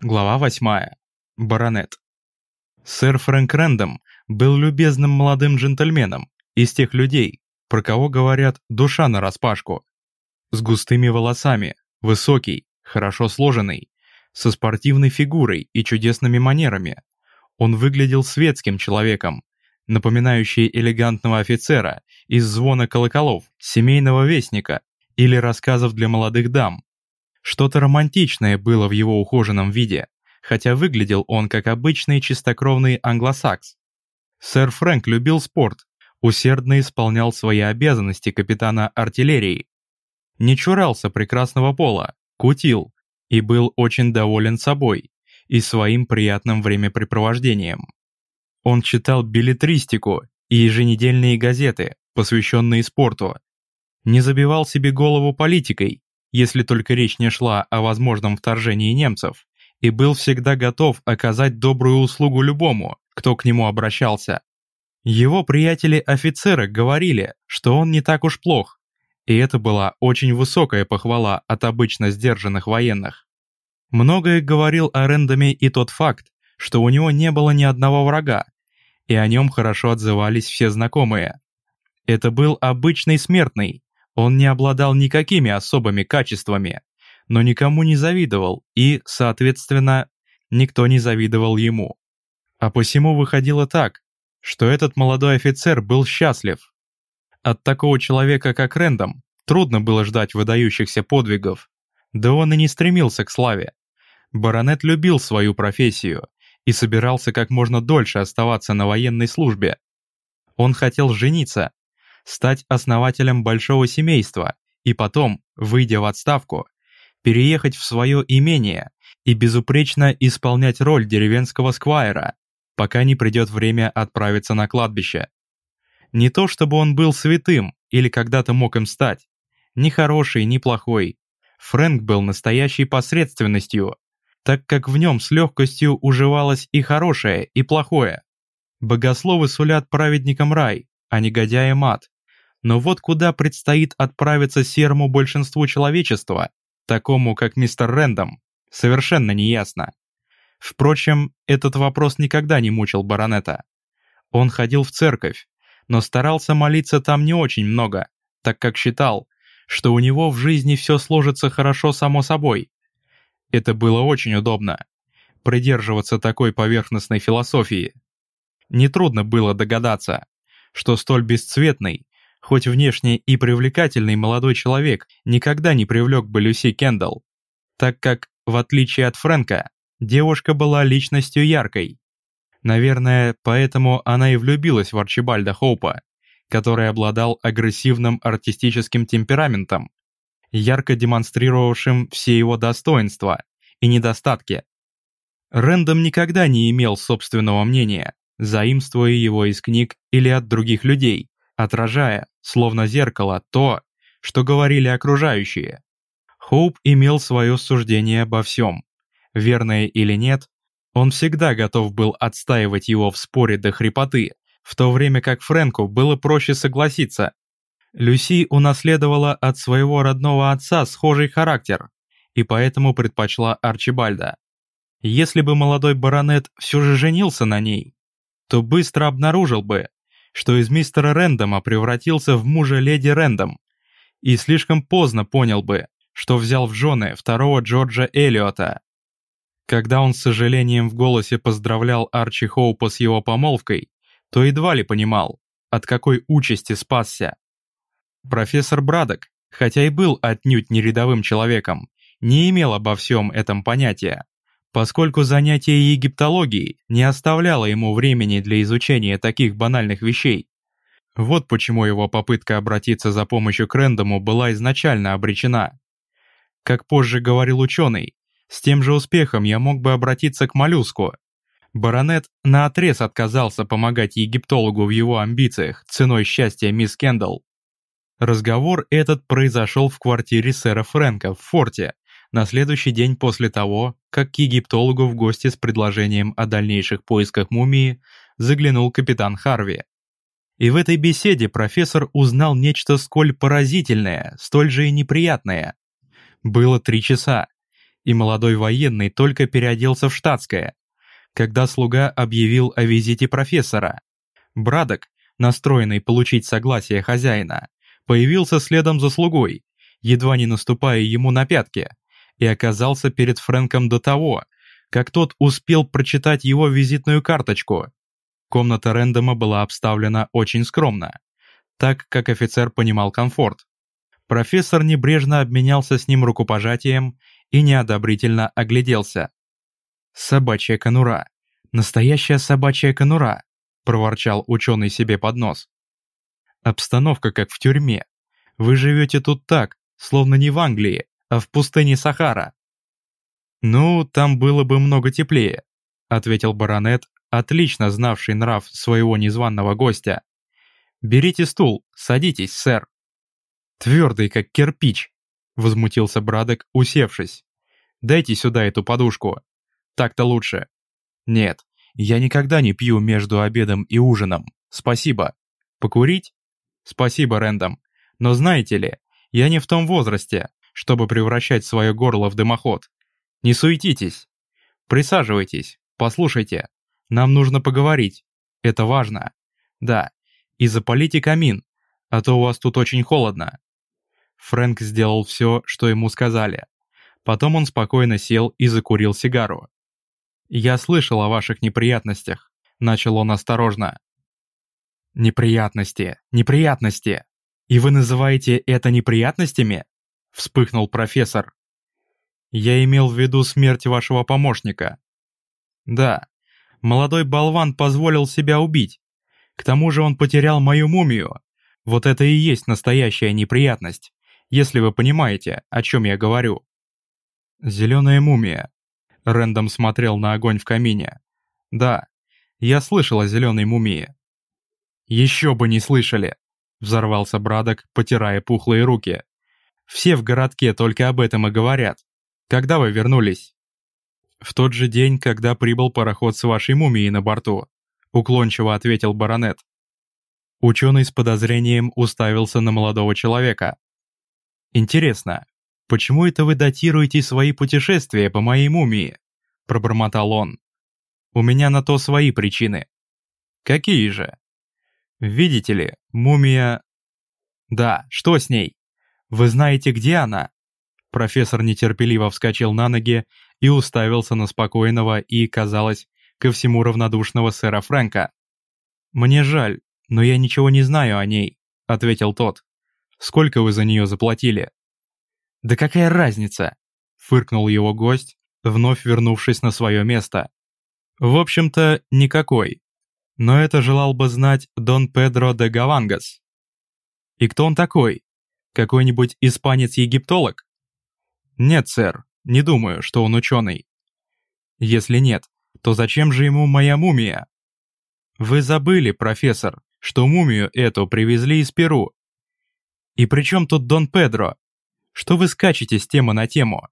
Глава 8. Баронет. Сэр Фрэнк Рэндом был любезным молодым джентльменом из тех людей, про кого говорят «душа нараспашку». С густыми волосами, высокий, хорошо сложенный, со спортивной фигурой и чудесными манерами. Он выглядел светским человеком, напоминающий элегантного офицера из звона колоколов, семейного вестника или рассказов для молодых дам. Что-то романтичное было в его ухоженном виде, хотя выглядел он как обычный чистокровный англосакс. Сэр Фрэнк любил спорт, усердно исполнял свои обязанности капитана артиллерии, не чурался прекрасного пола, кутил и был очень доволен собой и своим приятным времяпрепровождением. Он читал билетристику и еженедельные газеты, посвященные спорту, не забивал себе голову политикой, если только речь не шла о возможном вторжении немцев, и был всегда готов оказать добрую услугу любому, кто к нему обращался. Его приятели-офицеры говорили, что он не так уж плох, и это была очень высокая похвала от обычно сдержанных военных. Многое говорил о Рэндоме и тот факт, что у него не было ни одного врага, и о нем хорошо отзывались все знакомые. Это был обычный смертный, он не обладал никакими особыми качествами, но никому не завидовал и, соответственно, никто не завидовал ему. А посему выходило так, что этот молодой офицер был счастлив. От такого человека, как Рэндом, трудно было ждать выдающихся подвигов, да он и не стремился к славе. Баронет любил свою профессию и собирался как можно дольше оставаться на военной службе. Он хотел жениться, стать основателем большого семейства и потом, выйдя в отставку, переехать в свое имение и безупречно исполнять роль деревенского сквайра, пока не придет время отправиться на кладбище. Не то чтобы он был святым или когда-то мог им стать, ни хороший, ни плохой. Фрэнк был настоящей посредственностью, так как в нем с легкостью уживалось и хорошее, и плохое. Богословы сулят праведникам рай, а негодяям ад. Но вот куда предстоит отправиться серому большинству человечества, такому как мистер Рэндом, совершенно неясно. Впрочем, этот вопрос никогда не мучил баронета. Он ходил в церковь, но старался молиться там не очень много, так как считал, что у него в жизни все сложится хорошо само собой. Это было очень удобно, придерживаться такой поверхностной философии. Нетрудно было догадаться, что столь бесцветный, хоть внешне и привлекательный молодой человек никогда не привлек бы Люси Кендалл, так как, в отличие от Фрэнка, девушка была личностью яркой. Наверное, поэтому она и влюбилась в Арчибальда Хоупа, который обладал агрессивным артистическим темпераментом, ярко демонстрировавшим все его достоинства и недостатки. Рэндом никогда не имел собственного мнения, заимствуя его из книг или от других людей, отражая, словно зеркало, то, что говорили окружающие. Хоуп имел свое суждение обо всем. Верное или нет, он всегда готов был отстаивать его в споре до хрипоты, в то время как Фрэнку было проще согласиться. Люси унаследовала от своего родного отца схожий характер, и поэтому предпочла Арчибальда. Если бы молодой баронет все же женился на ней, то быстро обнаружил бы, что из мистера Рэндома превратился в мужа леди Рэндом, и слишком поздно понял бы, что взял в жены второго Джорджа Эллиота. Когда он с сожалением в голосе поздравлял Арчи Хоупа с его помолвкой, то едва ли понимал, от какой участи спасся. Профессор Брадок, хотя и был отнюдь не рядовым человеком, не имел обо всем этом понятия поскольку занятие египтологией не оставляло ему времени для изучения таких банальных вещей. Вот почему его попытка обратиться за помощью к Рэндому была изначально обречена. Как позже говорил ученый, с тем же успехом я мог бы обратиться к моллюску. Баронет наотрез отказался помогать египтологу в его амбициях ценой счастья мисс Кендалл. Разговор этот произошел в квартире сэра Фрэнка в форте, на следующий день после того, как к египтологу в гости с предложением о дальнейших поисках мумии заглянул капитан Харви. И в этой беседе профессор узнал нечто сколь поразительное, столь же и неприятное. Было три часа, и молодой военный только переоделся в штатское, когда слуга объявил о визите профессора. Брадок, настроенный получить согласие хозяина, появился следом за слугой, едва не наступая ему на пятки, и оказался перед Фрэнком до того, как тот успел прочитать его визитную карточку. Комната Рэндома была обставлена очень скромно, так как офицер понимал комфорт. Профессор небрежно обменялся с ним рукопожатием и неодобрительно огляделся. «Собачья конура! Настоящая собачья конура!» – проворчал ученый себе под нос. «Обстановка как в тюрьме. Вы живете тут так, словно не в Англии, в пустыне Сахара». «Ну, там было бы много теплее», — ответил баронет, отлично знавший нрав своего незваного гостя. «Берите стул, садитесь, сэр». «Твердый, как кирпич», — возмутился Брадок, усевшись. «Дайте сюда эту подушку. Так-то лучше». «Нет, я никогда не пью между обедом и ужином. Спасибо. Покурить?» «Спасибо, Рэндом. Но знаете ли, я не в том возрасте, чтобы превращать свое горло в дымоход. Не суетитесь. Присаживайтесь, послушайте. Нам нужно поговорить. Это важно. Да, и запалите камин, а то у вас тут очень холодно». Фрэнк сделал все, что ему сказали. Потом он спокойно сел и закурил сигару. «Я слышал о ваших неприятностях», — начал он осторожно. «Неприятности, неприятности! И вы называете это неприятностями?» — вспыхнул профессор. «Я имел в виду смерть вашего помощника». «Да, молодой болван позволил себя убить. К тому же он потерял мою мумию. Вот это и есть настоящая неприятность, если вы понимаете, о чем я говорю». «Зеленая мумия». Рэндом смотрел на огонь в камине. «Да, я слышал о зеленой мумии». «Еще бы не слышали!» — взорвался Брадок, потирая пухлые руки. «Все в городке только об этом и говорят. Когда вы вернулись?» «В тот же день, когда прибыл пароход с вашей мумией на борту», — уклончиво ответил баронет. Ученый с подозрением уставился на молодого человека. «Интересно, почему это вы датируете свои путешествия по моей мумии?» — пробормотал он. «У меня на то свои причины». «Какие же?» «Видите ли, мумия...» «Да, что с ней? Вы знаете, где она?» Профессор нетерпеливо вскочил на ноги и уставился на спокойного и, казалось, ко всему равнодушного сэра Фрэнка. «Мне жаль, но я ничего не знаю о ней», — ответил тот. «Сколько вы за нее заплатили?» «Да какая разница?» — фыркнул его гость, вновь вернувшись на свое место. «В общем-то, никакой. Но это желал бы знать Дон Педро де Гавангас». «И кто он такой? Какой-нибудь испанец-египтолог?» «Нет, сэр, не думаю, что он ученый». «Если нет, то зачем же ему моя мумия?» «Вы забыли, профессор, что мумию эту привезли из Перу». «И при чем тут Дон Педро? Что вы скачете с темы на тему?»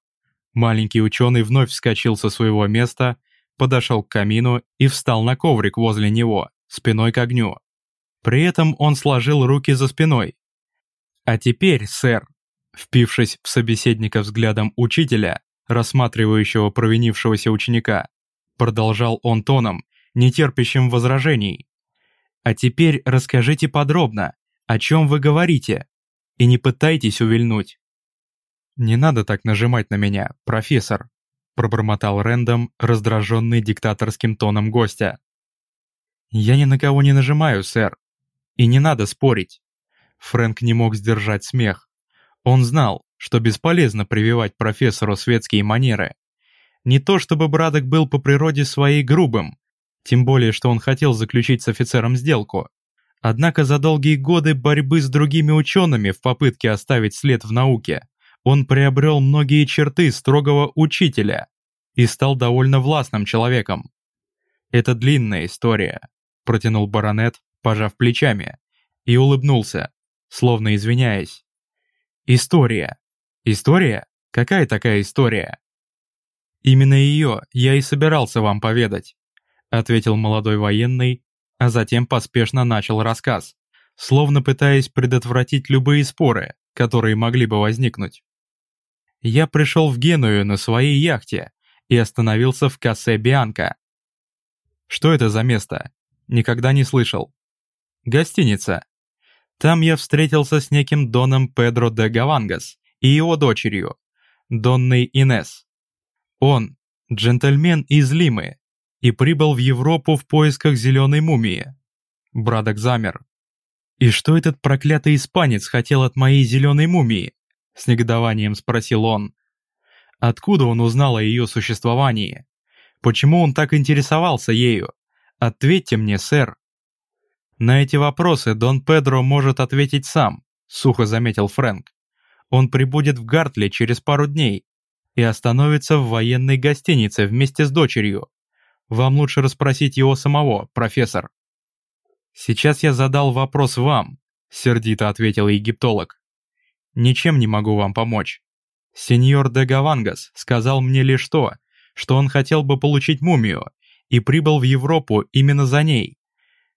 Маленький ученый вновь вскочил со своего места, подошел к камину и встал на коврик возле него, спиной к огню. При этом он сложил руки за спиной. «А теперь, сэр, Впившись в собеседника взглядом учителя, рассматривающего провинившегося ученика, продолжал он тоном, нетерпящим возражений. «А теперь расскажите подробно, о чем вы говорите, и не пытайтесь увильнуть». «Не надо так нажимать на меня, профессор», пробормотал Рэндом, раздраженный диктаторским тоном гостя. «Я ни на кого не нажимаю, сэр. И не надо спорить». Фрэнк не мог сдержать смех. Он знал, что бесполезно прививать профессору светские манеры. Не то чтобы Брадок был по природе своей грубым, тем более что он хотел заключить с офицером сделку. Однако за долгие годы борьбы с другими учеными в попытке оставить след в науке, он приобрел многие черты строгого учителя и стал довольно властным человеком. «Это длинная история», — протянул баронет, пожав плечами, и улыбнулся, словно извиняясь. История. История? Какая такая история? Именно ее я и собирался вам поведать, ответил молодой военный, а затем поспешно начал рассказ, словно пытаясь предотвратить любые споры, которые могли бы возникнуть. Я пришел в Геную на своей яхте и остановился в Кассе Бианка. Что это за место? Никогда не слышал. Гостиница. Там я встретился с неким Доном Педро де Гавангас и его дочерью, Донной Инес. Он – джентльмен из Лимы и прибыл в Европу в поисках зеленой мумии. Брадок замер. «И что этот проклятый испанец хотел от моей зеленой мумии?» – с негодованием спросил он. «Откуда он узнал о ее существовании? Почему он так интересовался ею? Ответьте мне, сэр». «На эти вопросы Дон Педро может ответить сам», — сухо заметил Фрэнк. «Он прибудет в Гартли через пару дней и остановится в военной гостинице вместе с дочерью. Вам лучше расспросить его самого, профессор». «Сейчас я задал вопрос вам», — сердито ответил египтолог. «Ничем не могу вам помочь. Сеньор де Гавангас сказал мне лишь то, что он хотел бы получить мумию и прибыл в Европу именно за ней.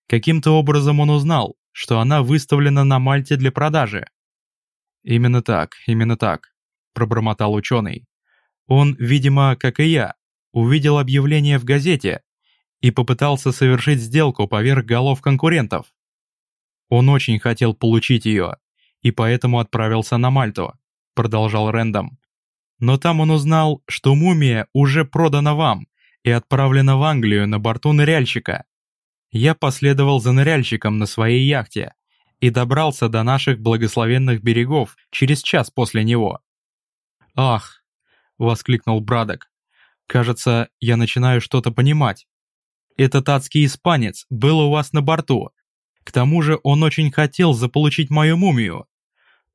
Каким-то образом он узнал, что она выставлена на Мальте для продажи. «Именно так, именно так», — пробормотал ученый. «Он, видимо, как и я, увидел объявление в газете и попытался совершить сделку поверх голов конкурентов. Он очень хотел получить ее, и поэтому отправился на Мальту», — продолжал Рэндом. «Но там он узнал, что мумия уже продана вам и отправлена в Англию на борту ныряльщика. Я последовал за ныряльщиком на своей яхте и добрался до наших благословенных берегов через час после него. «Ах!» — воскликнул Брадок. «Кажется, я начинаю что-то понимать. Этот адский испанец был у вас на борту. К тому же он очень хотел заполучить мою мумию.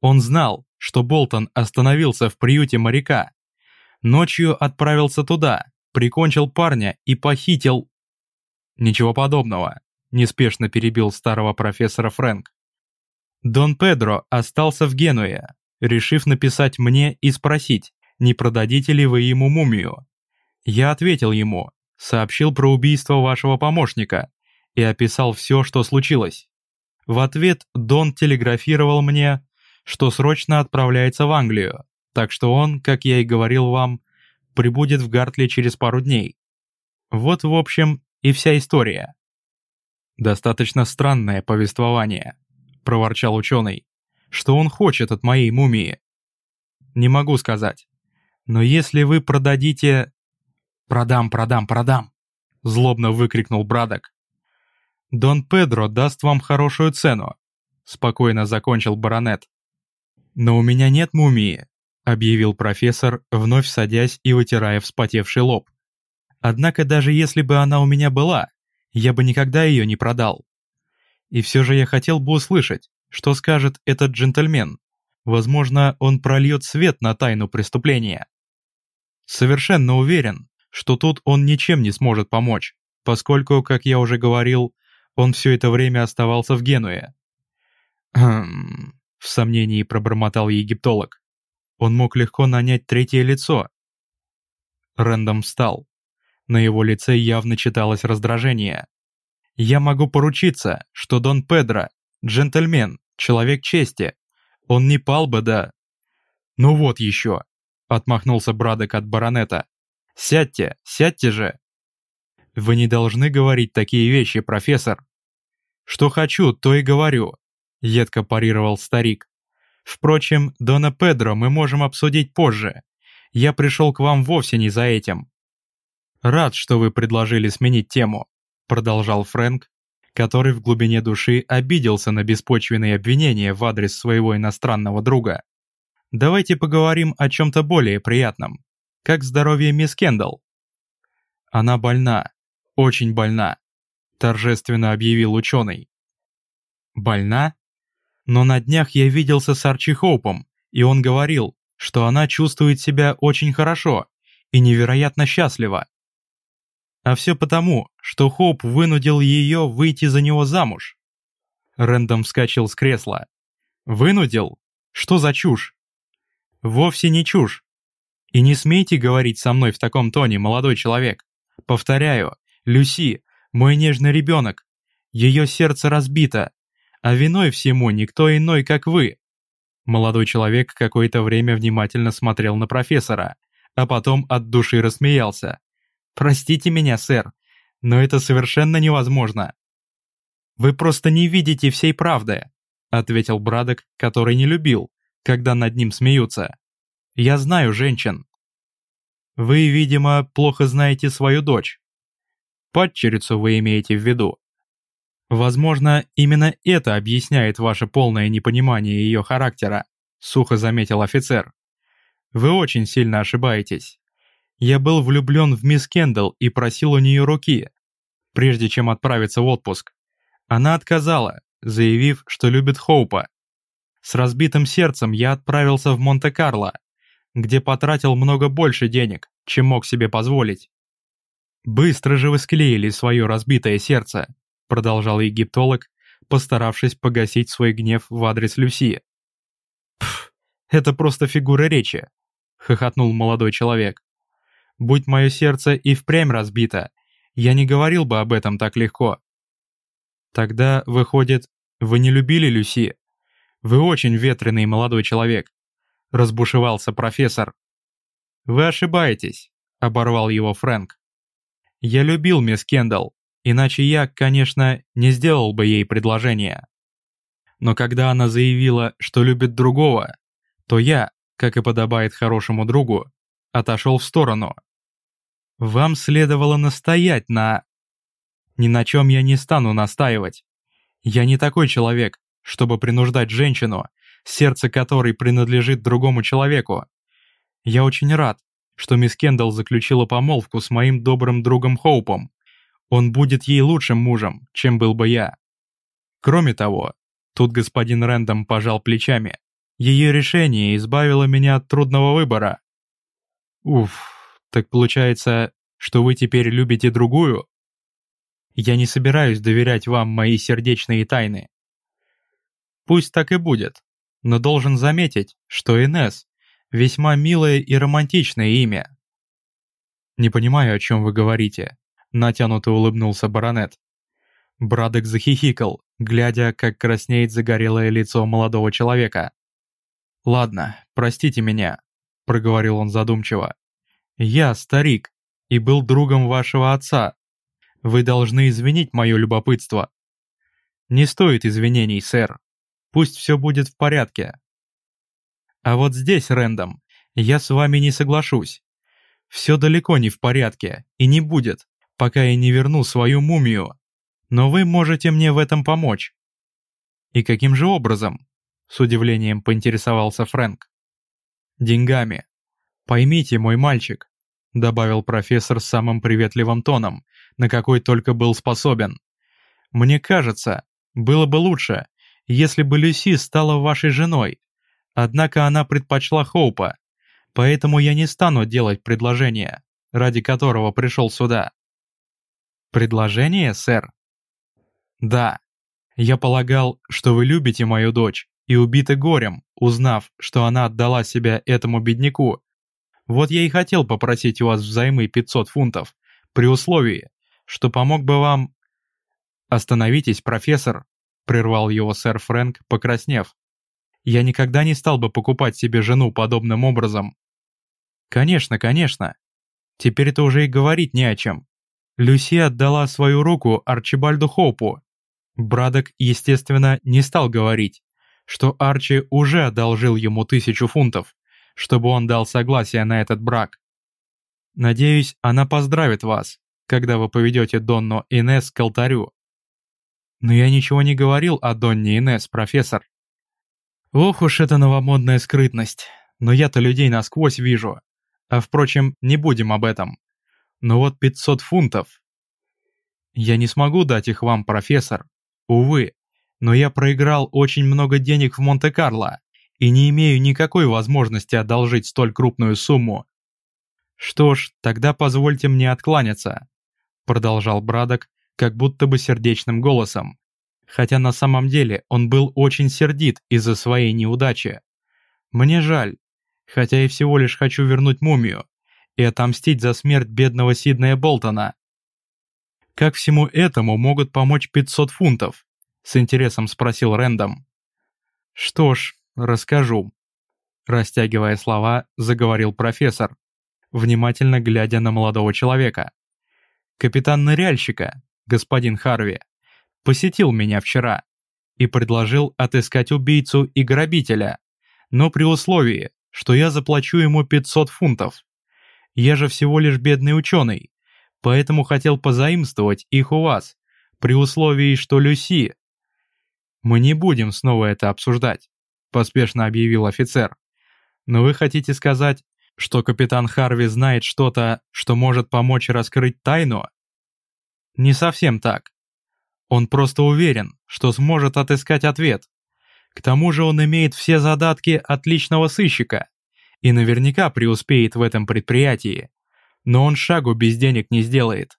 Он знал, что Болтон остановился в приюте моряка. Ночью отправился туда, прикончил парня и похитил «Ничего подобного», — неспешно перебил старого профессора Фрэнк. Дон Педро остался в Генуе, решив написать мне и спросить, не продадите ли вы ему мумию. Я ответил ему, сообщил про убийство вашего помощника и описал все, что случилось. В ответ Дон телеграфировал мне, что срочно отправляется в Англию, так что он, как я и говорил вам, прибудет в Гартли через пару дней. Вот, в общем, и вся история. «Достаточно странное повествование», — проворчал ученый. «Что он хочет от моей мумии?» «Не могу сказать. Но если вы продадите...» «Продам, продам, продам!» — злобно выкрикнул Брадок. «Дон Педро даст вам хорошую цену», — спокойно закончил баронет. «Но у меня нет мумии», — объявил профессор, вновь садясь и вытирая вспотевший лоб. Однако даже если бы она у меня была, я бы никогда ее не продал. И все же я хотел бы услышать, что скажет этот джентльмен. Возможно, он прольет свет на тайну преступления. Совершенно уверен, что тут он ничем не сможет помочь, поскольку, как я уже говорил, он все это время оставался в Генуе. «Хм...» — в сомнении пробормотал египтолог. Он мог легко нанять третье лицо. Рэндом встал. На его лице явно читалось раздражение. «Я могу поручиться, что Дон Педро — джентльмен, человек чести. Он не пал бы, да...» «Ну вот еще!» — отмахнулся Брадок от баронета. «Сядьте, сядьте же!» «Вы не должны говорить такие вещи, профессор!» «Что хочу, то и говорю», — едко парировал старик. «Впрочем, Дона Педро мы можем обсудить позже. Я пришел к вам вовсе не за этим. «Рад, что вы предложили сменить тему», — продолжал Фрэнк, который в глубине души обиделся на беспочвенные обвинения в адрес своего иностранного друга. «Давайте поговорим о чем-то более приятном. Как здоровье мисс Кендалл?» «Она больна, очень больна», — торжественно объявил ученый. «Больна? Но на днях я виделся с Арчи Хоупом, и он говорил, что она чувствует себя очень хорошо и невероятно счастлива. А все потому, что Хоуп вынудил ее выйти за него замуж. Рэндом вскочил с кресла. «Вынудил? Что за чушь?» «Вовсе не чушь. И не смейте говорить со мной в таком тоне, молодой человек. Повторяю, Люси, мой нежный ребенок. Ее сердце разбито, а виной всему никто иной, как вы. Молодой человек какое-то время внимательно смотрел на профессора, а потом от души рассмеялся. «Простите меня, сэр, но это совершенно невозможно». «Вы просто не видите всей правды», — ответил Брадок, который не любил, когда над ним смеются. «Я знаю женщин». «Вы, видимо, плохо знаете свою дочь. Падчерицу вы имеете в виду?» Возможно, именно это объясняет ваше полное непонимание ее характера, сухо заметил офицер. Вы очень сильно ошибаетесь. Я был влюблен в мисс Кендалл и просил у нее руки, прежде чем отправиться в отпуск. Она отказала, заявив, что любит Хоупа. С разбитым сердцем я отправился в Монте-Карло, где потратил много больше денег, чем мог себе позволить. Быстро же вы склеили свое разбитое сердце, продолжал египтолог, постаравшись погасить свой гнев в адрес Люси. «Пф, это просто фигура речи», — хохотнул молодой человек. «Будь мое сердце и впрямь разбито, я не говорил бы об этом так легко». «Тогда, выходит, вы не любили Люси? Вы очень ветреный молодой человек», — разбушевался профессор. «Вы ошибаетесь», — оборвал его Фрэнк. «Я любил мисс Кендалл, Иначе я, конечно, не сделал бы ей предложение. Но когда она заявила, что любит другого, то я, как и подобает хорошему другу, отошел в сторону. Вам следовало настоять на... Ни на чем я не стану настаивать. Я не такой человек, чтобы принуждать женщину, сердце которой принадлежит другому человеку. Я очень рад, что мисс Кендалл заключила помолвку с моим добрым другом Хоупом. Он будет ей лучшим мужем, чем был бы я. Кроме того, тут господин Рэндом пожал плечами, ее решение избавило меня от трудного выбора. Уф, так получается, что вы теперь любите другую? Я не собираюсь доверять вам мои сердечные тайны. Пусть так и будет, но должен заметить, что Инес весьма милое и романтичное имя. Не понимаю, о чем вы говорите. Натянуто улыбнулся баронет. Брадок захихикал, глядя, как краснеет загорелое лицо молодого человека. «Ладно, простите меня», — проговорил он задумчиво. «Я старик и был другом вашего отца. Вы должны извинить мое любопытство». «Не стоит извинений, сэр. Пусть все будет в порядке». «А вот здесь, Рэндом, я с вами не соглашусь. Все далеко не в порядке и не будет пока я не верну свою мумию. Но вы можете мне в этом помочь». «И каким же образом?» — с удивлением поинтересовался Фрэнк. «Деньгами. Поймите, мой мальчик», — добавил профессор самым приветливым тоном, на какой только был способен. «Мне кажется, было бы лучше, если бы Люси стала вашей женой. Однако она предпочла Хоупа, поэтому я не стану делать предложение, ради которого пришел сюда. «Предложение, сэр?» «Да. Я полагал, что вы любите мою дочь и убиты горем, узнав, что она отдала себя этому бедняку. Вот я и хотел попросить у вас взаймы 500 фунтов, при условии, что помог бы вам...» «Остановитесь, профессор», — прервал его сэр Фрэнк, покраснев. «Я никогда не стал бы покупать себе жену подобным образом». «Конечно, конечно. Теперь это уже и говорить не о чем. Люси отдала свою руку Арчибальду Хоупу. Брадок, естественно, не стал говорить, что Арчи уже одолжил ему тысячу фунтов, чтобы он дал согласие на этот брак. Надеюсь, она поздравит вас, когда вы поведете Донну Инес к алтарю. Но я ничего не говорил о Донне Инес, профессор. Ох уж эта новомодная скрытность, но я-то людей насквозь вижу. А впрочем, не будем об этом. Но вот 500 фунтов. Я не смогу дать их вам, профессор. Увы, но я проиграл очень много денег в Монте-Карло и не имею никакой возможности одолжить столь крупную сумму. Что ж, тогда позвольте мне откланяться, продолжал Брадок, как будто бы сердечным голосом. Хотя на самом деле он был очень сердит из-за своей неудачи. Мне жаль, хотя и всего лишь хочу вернуть мумию и отомстить за смерть бедного Сиднея Болтона. Как всему этому могут помочь 500 фунтов? С интересом спросил Рэндом. Что ж, расскажу». Растягивая слова, заговорил профессор, внимательно глядя на молодого человека. «Капитан ныряльщика, господин Харви, посетил меня вчера и предложил отыскать убийцу и грабителя, но при условии, что я заплачу ему 500 фунтов. Я же всего лишь бедный ученый, поэтому хотел позаимствовать их у вас, при условии, что Люси... Мы не будем снова это обсуждать, поспешно объявил офицер. Но вы хотите сказать, что капитан Харви знает что-то, что может помочь раскрыть тайну? Не совсем так. Он просто уверен, что сможет отыскать ответ. К тому же он имеет все задатки отличного сыщика и наверняка преуспеет в этом предприятии. Но он шагу без денег не сделает.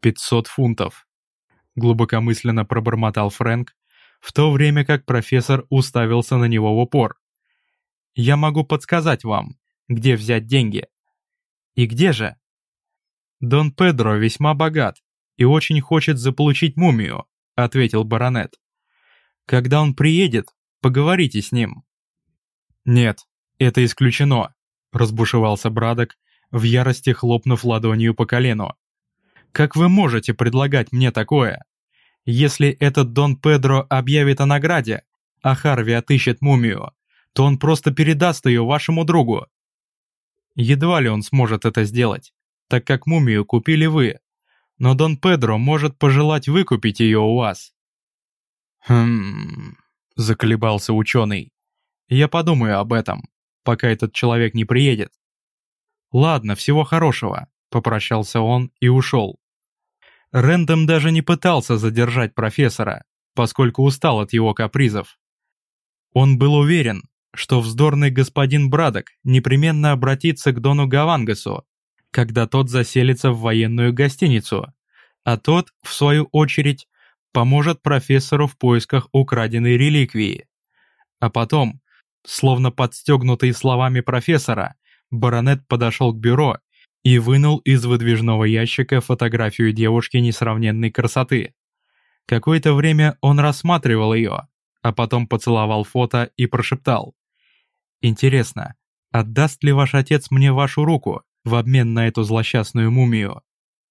500 фунтов. Глубокомысленно пробормотал Фрэнк, в то время как профессор уставился на него в упор. «Я могу подсказать вам, где взять деньги». «И где же?» «Дон Педро весьма богат и очень хочет заполучить мумию», — ответил баронет. «Когда он приедет, поговорите с ним». «Нет, это исключено», — разбушевался Брадок, в ярости хлопнув ладонью по колену. «Как вы можете предлагать мне такое? Если этот Дон Педро объявит о награде, а Харви отыщет мумию, то он просто передаст ее вашему другу. Едва ли он сможет это сделать, так как мумию купили вы, но Дон Педро может пожелать выкупить ее у вас». «Хм...» — заколебался ученый. «Я подумаю об этом, пока этот человек не приедет». «Ладно, всего хорошего», — попрощался он и ушел. Рэндом даже не пытался задержать профессора, поскольку устал от его капризов. Он был уверен, что вздорный господин Брадок непременно обратится к Дону Гавангасу когда тот заселится в военную гостиницу, а тот, в свою очередь, поможет профессору в поисках украденной реликвии. А потом, словно подстегнутый словами профессора, баронет подошел к бюро и вынул из выдвижного ящика фотографию девушки несравненной красоты. Какое-то время он рассматривал ее, а потом поцеловал фото и прошептал. «Интересно, отдаст ли ваш отец мне вашу руку?» в обмен на эту злосчастную мумию.